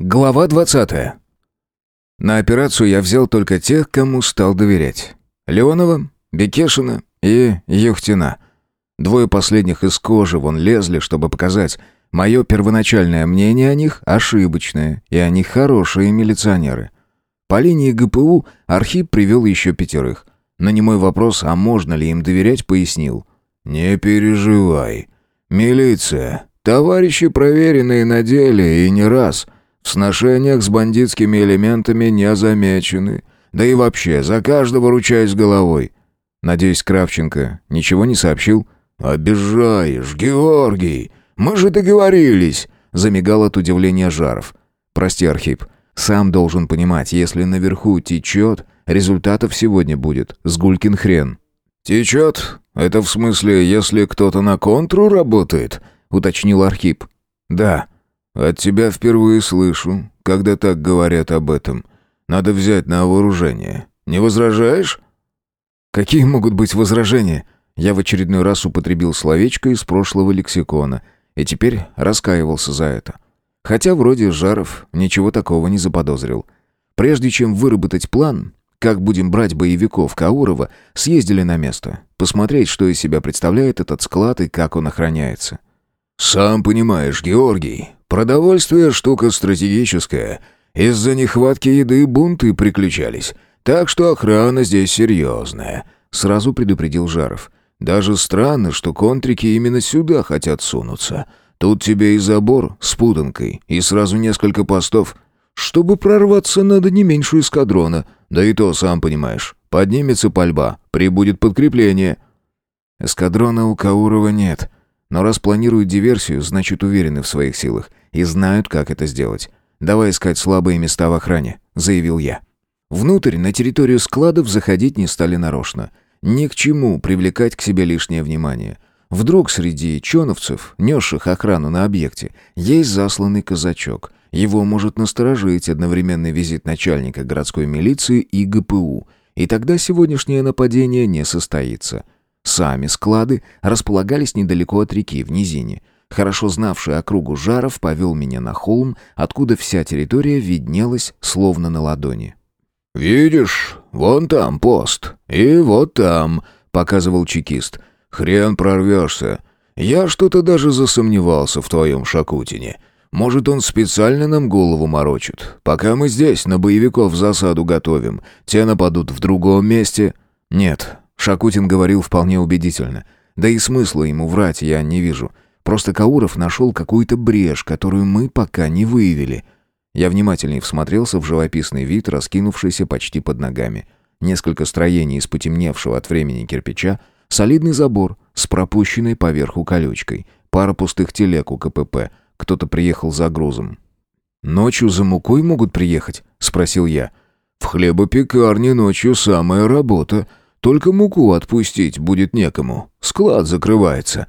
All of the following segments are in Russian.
Глава 20. На операцию я взял только тех, кому стал доверять. Леонова, Бекешина и Юхтина. Двое последних из кожи вон лезли, чтобы показать. Мое первоначальное мнение о них ошибочное, и они хорошие милиционеры. По линии ГПУ Архип привел еще пятерых. На немой вопрос, а можно ли им доверять, пояснил. «Не переживай. Милиция. Товарищи проверенные на деле и не раз». В сношениях с бандитскими элементами не замечены. Да и вообще, за каждого ручаюсь головой. Надеюсь, Кравченко ничего не сообщил? «Обижаешь, Георгий! Мы же договорились!» Замигал от удивления Жаров. «Прости, Архип. Сам должен понимать, если наверху течет, результатов сегодня будет. Сгулькин хрен». «Течет? Это в смысле, если кто-то на контру работает?» — уточнил Архип. «Да». От тебя впервые слышу, когда так говорят об этом. Надо взять на вооружение. Не возражаешь? Какие могут быть возражения? Я в очередной раз употребил словечко из прошлого лексикона и теперь раскаивался за это. Хотя вроде Жаров ничего такого не заподозрил. Прежде чем выработать план, как будем брать боевиков Каурова, съездили на место, посмотреть, что из себя представляет этот склад и как он охраняется. «Сам понимаешь, Георгий, продовольствие штука стратегическая. Из-за нехватки еды бунты приключались, так что охрана здесь серьезная», — сразу предупредил Жаров. «Даже странно, что контрики именно сюда хотят сунуться. Тут тебе и забор с путанкой, и сразу несколько постов. Чтобы прорваться, надо не меньше эскадрона. Да и то, сам понимаешь, поднимется пальба, прибудет подкрепление». «Эскадрона у Каурова нет», но раз планируют диверсию, значит уверены в своих силах и знают, как это сделать. Давай искать слабые места в охране», — заявил я. Внутрь, на территорию складов, заходить не стали нарочно. Ни к чему привлекать к себе лишнее внимание. Вдруг среди чоновцев, несших охрану на объекте, есть засланный казачок. Его может насторожить одновременный визит начальника городской милиции и ГПУ. И тогда сегодняшнее нападение не состоится. Сами склады располагались недалеко от реки, в низине. Хорошо знавший округу Жаров повел меня на холм, откуда вся территория виднелась словно на ладони. «Видишь, вон там пост, и вот там», — показывал чекист. «Хрен прорвешься. Я что-то даже засомневался в твоем Шакутине. Может, он специально нам голову морочит. Пока мы здесь, на боевиков засаду готовим, те нападут в другом месте». «Нет, Шакутин говорил вполне убедительно. Да и смысла ему врать я не вижу. Просто Кауров нашел какую-то брешь, которую мы пока не выявили. Я внимательнее всмотрелся в живописный вид, раскинувшийся почти под ногами. Несколько строений из потемневшего от времени кирпича, солидный забор с пропущенной поверху колючкой, пара пустых телег у КПП, кто-то приехал за грузом. «Ночью за мукой могут приехать?» — спросил я. «В хлебопекарне ночью самая работа», только муку отпустить будет некому. Склад закрывается.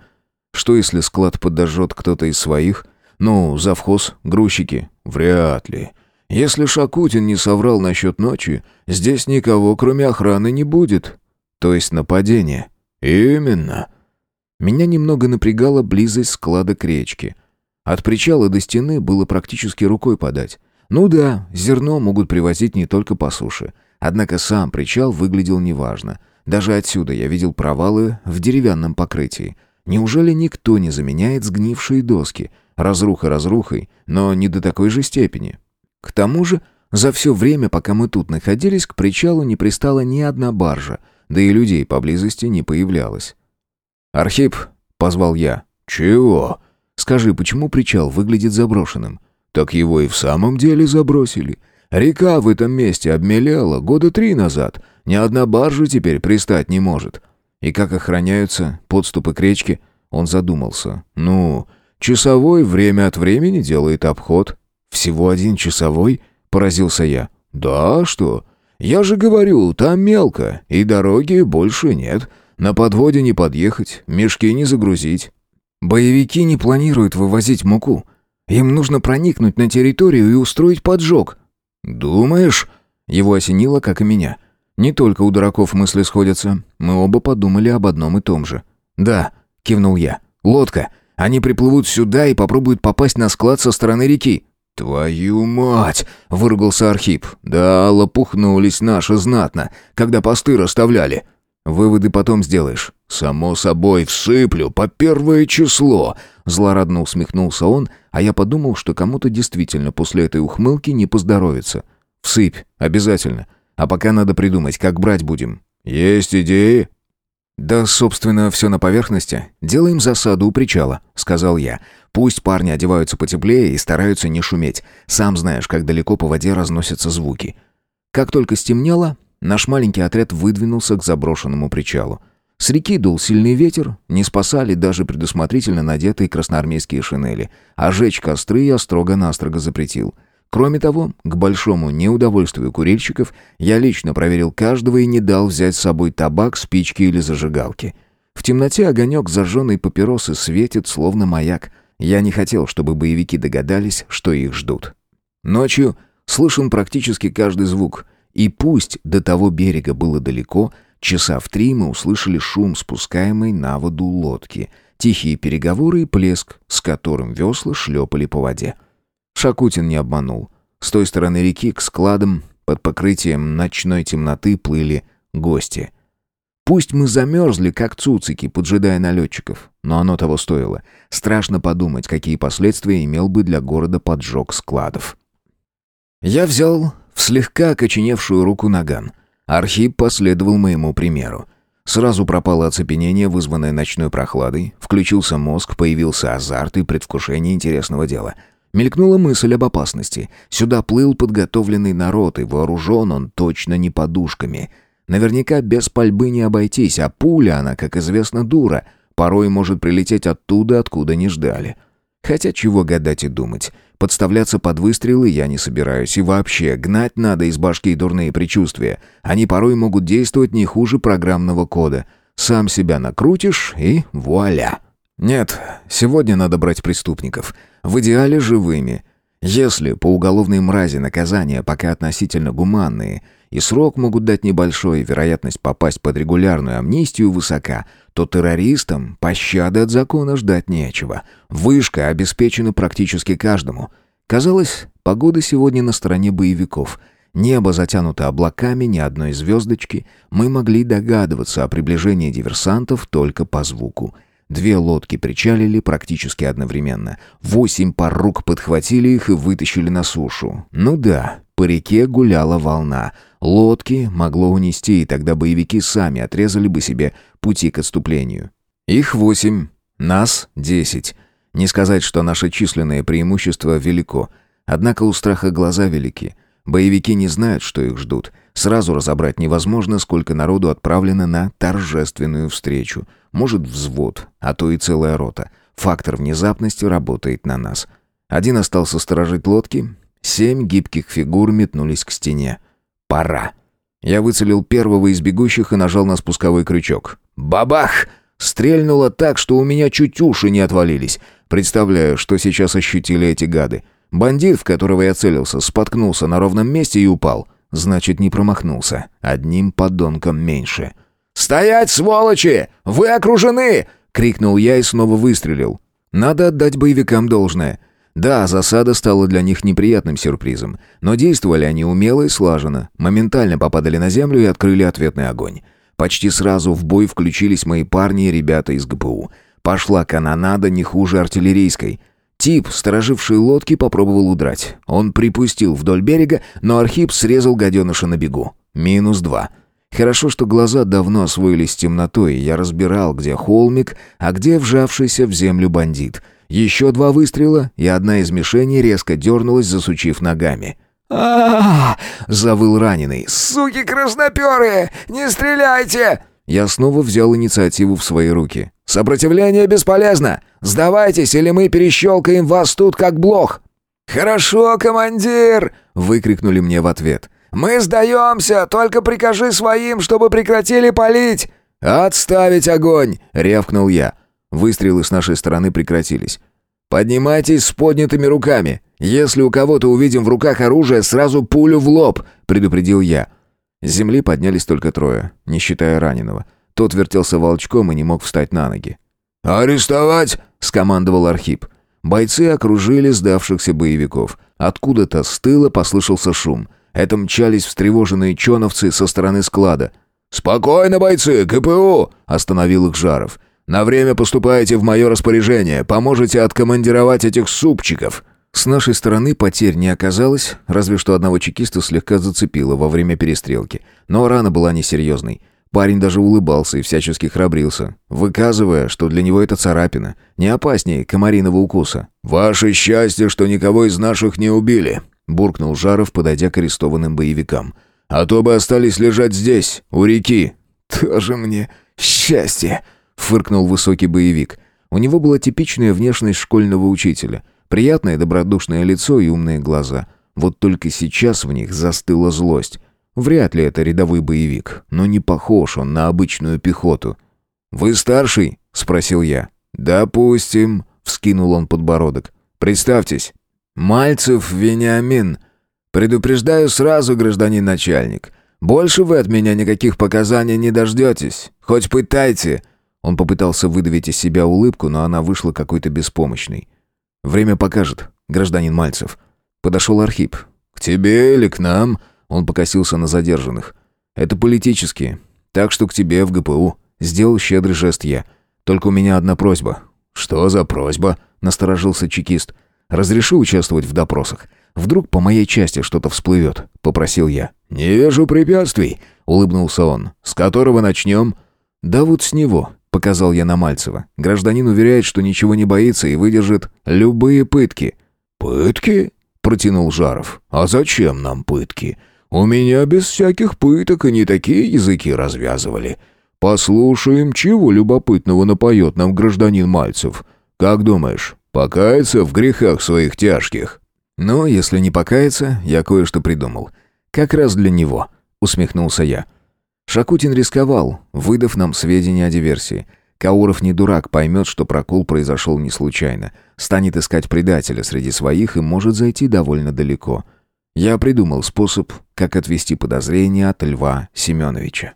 Что если склад подожжет кто-то из своих? Ну, завхоз, грузчики? Вряд ли. Если Шакутин не соврал насчет ночи, здесь никого, кроме охраны, не будет. То есть нападение? Именно. Меня немного напрягала близость склада к речке. От причала до стены было практически рукой подать. Ну да, зерно могут привозить не только по суше. Однако сам причал выглядел неважно. Даже отсюда я видел провалы в деревянном покрытии. Неужели никто не заменяет сгнившие доски? Разруха разрухой, но не до такой же степени. К тому же, за все время, пока мы тут находились, к причалу не пристала ни одна баржа, да и людей поблизости не появлялось. «Архип», — позвал я. «Чего?» «Скажи, почему причал выглядит заброшенным?» «Так его и в самом деле забросили. Река в этом месте обмелела года три назад. Ни одна баржа теперь пристать не может. И как охраняются подступы к речке? Он задумался. Ну, часовой время от времени делает обход. Всего один часовой? Поразился я. Да, что? Я же говорю, там мелко, и дороги больше нет. На подводе не подъехать, мешки не загрузить. Боевики не планируют вывозить муку. Им нужно проникнуть на территорию и устроить поджог. «Думаешь?» Его осенило, как и меня. Не только у дураков мысли сходятся. Мы оба подумали об одном и том же. «Да», — кивнул я. «Лодка. Они приплывут сюда и попробуют попасть на склад со стороны реки». «Твою мать!» — выругался Архип. «Да, лопухнулись наши знатно, когда посты расставляли». «Выводы потом сделаешь». «Само собой, всыплю, по первое число!» Злорадно усмехнулся он, а я подумал, что кому-то действительно после этой ухмылки не поздоровится. «Всыпь, обязательно. А пока надо придумать, как брать будем». «Есть идеи?» «Да, собственно, все на поверхности. Делаем засаду у причала», — сказал я. «Пусть парни одеваются потеплее и стараются не шуметь. Сам знаешь, как далеко по воде разносятся звуки». Как только стемнело, наш маленький отряд выдвинулся к заброшенному причалу. С реки дул сильный ветер, не спасали даже предусмотрительно надетые красноармейские шинели, а жечь костры я строго-настрого запретил — Кроме того, к большому неудовольствию курильщиков, я лично проверил каждого и не дал взять с собой табак, спички или зажигалки. В темноте огонек зажженной папиросы светит, словно маяк. Я не хотел, чтобы боевики догадались, что их ждут. Ночью слышен практически каждый звук, и пусть до того берега было далеко, часа в три мы услышали шум спускаемой на воду лодки, тихие переговоры и плеск, с которым весла шлепали по воде. Шакутин не обманул. С той стороны реки к складам под покрытием ночной темноты плыли гости. Пусть мы замерзли, как цуцики, поджидая налетчиков, но оно того стоило. Страшно подумать, какие последствия имел бы для города поджог складов. Я взял в слегка окоченевшую руку наган. Архип последовал моему примеру. Сразу пропало оцепенение, вызванное ночной прохладой, включился мозг, появился азарт и предвкушение интересного дела — Мелькнула мысль об опасности. Сюда плыл подготовленный народ, и вооружен он точно не подушками. Наверняка без пальбы не обойтись, а пуля она, как известно, дура. Порой может прилететь оттуда, откуда не ждали. Хотя чего гадать и думать. Подставляться под выстрелы я не собираюсь. И вообще, гнать надо из башки дурные предчувствия. Они порой могут действовать не хуже программного кода. Сам себя накрутишь и вуаля. Нет, сегодня надо брать преступников. В идеале живыми. Если по уголовной мрази наказания пока относительно гуманные, и срок могут дать небольшой, вероятность попасть под регулярную амнистию высока, то террористам пощады от закона ждать нечего. Вышка обеспечена практически каждому. Казалось, погода сегодня на стороне боевиков. Небо затянуто облаками, ни одной звездочки. Мы могли догадываться о приближении диверсантов только по звуку — Две лодки причалили практически одновременно. Восемь пар рук подхватили их и вытащили на сушу. Ну да, по реке гуляла волна. Лодки могло унести, и тогда боевики сами отрезали бы себе пути к отступлению. Их восемь, нас десять. Не сказать, что наше численное преимущество велико. Однако у страха глаза велики. Боевики не знают, что их ждут. Сразу разобрать невозможно, сколько народу отправлено на торжественную встречу. Может, взвод, а то и целая рота. Фактор внезапности работает на нас. Один остался сторожить лодки. Семь гибких фигур метнулись к стене. Пора. Я выцелил первого из бегущих и нажал на спусковой крючок. Бабах! Стрельнуло так, что у меня чуть уши не отвалились. Представляю, что сейчас ощутили эти гады. Бандит, в которого я целился, споткнулся на ровном месте и упал. Значит, не промахнулся. Одним подонком меньше. «Стоять, сволочи! Вы окружены!» — крикнул я и снова выстрелил. Надо отдать боевикам должное. Да, засада стала для них неприятным сюрпризом, но действовали они умело и слаженно, моментально попадали на землю и открыли ответный огонь. Почти сразу в бой включились мои парни и ребята из ГПУ. Пошла канонада не хуже артиллерийской. Тип, стороживший лодки, попробовал удрать. Он припустил вдоль берега, но Архип срезал гаденыша на бегу. Минус два. Хорошо, что глаза давно освоились темнотой, и я разбирал, где холмик, а где вжавшийся в землю бандит. Еще два выстрела, и одна из мишеней резко дернулась, засучив ногами. а, завыл раненый. «Суки красноперые! Не стреляйте!» Я снова взял инициативу в свои руки. «Сопротивление бесполезно! Сдавайтесь, или мы перещелкаем вас тут как блох!» «Хорошо, командир!» — выкрикнули мне в ответ. «Мы сдаемся! Только прикажи своим, чтобы прекратили палить!» «Отставить огонь!» — рявкнул я. Выстрелы с нашей стороны прекратились. «Поднимайтесь с поднятыми руками! Если у кого-то увидим в руках оружие, сразу пулю в лоб!» — предупредил я. С земли поднялись только трое, не считая раненого. Тот вертелся волчком и не мог встать на ноги. «Арестовать!» — скомандовал Архип. Бойцы окружили сдавшихся боевиков. Откуда-то с тыла послышался шум. Это мчались встревоженные чоновцы со стороны склада. «Спокойно, бойцы, КПУ!» — остановил их Жаров. «На время поступаете в мое распоряжение, поможете откомандировать этих супчиков». С нашей стороны потерь не оказалось, разве что одного чекиста слегка зацепило во время перестрелки. Но рана была несерьезной. Парень даже улыбался и всячески храбрился, выказывая, что для него это царапина, не опаснее комариного укуса. «Ваше счастье, что никого из наших не убили», — буркнул Жаров, подойдя к арестованным боевикам. «А то бы остались лежать здесь, у реки». «Тоже мне счастье», — фыркнул высокий боевик. У него была типичная внешность школьного учителя. Приятное добродушное лицо и умные глаза. Вот только сейчас в них застыла злость. Вряд ли это рядовой боевик, но не похож он на обычную пехоту. «Вы старший?» — спросил я. «Допустим», — вскинул он подбородок. «Представьтесь». «Мальцев Вениамин. Предупреждаю сразу, гражданин начальник. Больше вы от меня никаких показаний не дождетесь. Хоть пытайте». Он попытался выдавить из себя улыбку, но она вышла какой-то беспомощной. «Время покажет, гражданин Мальцев». Подошел Архип. «К тебе или к нам?» Он покосился на задержанных. «Это политические. Так что к тебе в ГПУ». Сделал щедрый жест я. «Только у меня одна просьба». «Что за просьба?» — насторожился чекист. «Разреши участвовать в допросах. Вдруг по моей части что-то всплывет», — попросил я. «Не вижу препятствий», — улыбнулся он. «С которого начнем?» «Да вот с него», — показал я на Мальцева. «Гражданин уверяет, что ничего не боится и выдержит любые пытки». «Пытки?» — протянул Жаров. «А зачем нам пытки? У меня без всяких пыток и не такие языки развязывали. Послушаем, чего любопытного напоет нам гражданин Мальцев. Как думаешь, покаяться в грехах своих тяжких?» «Ну, если не покаяться, я кое-что придумал. Как раз для него», — усмехнулся я. Шакутин рисковал, выдав нам сведения о диверсии. Кауров не дурак, поймет, что прокол произошел не случайно. Станет искать предателя среди своих и может зайти довольно далеко. Я придумал способ, как отвести подозрения от Льва Семеновича.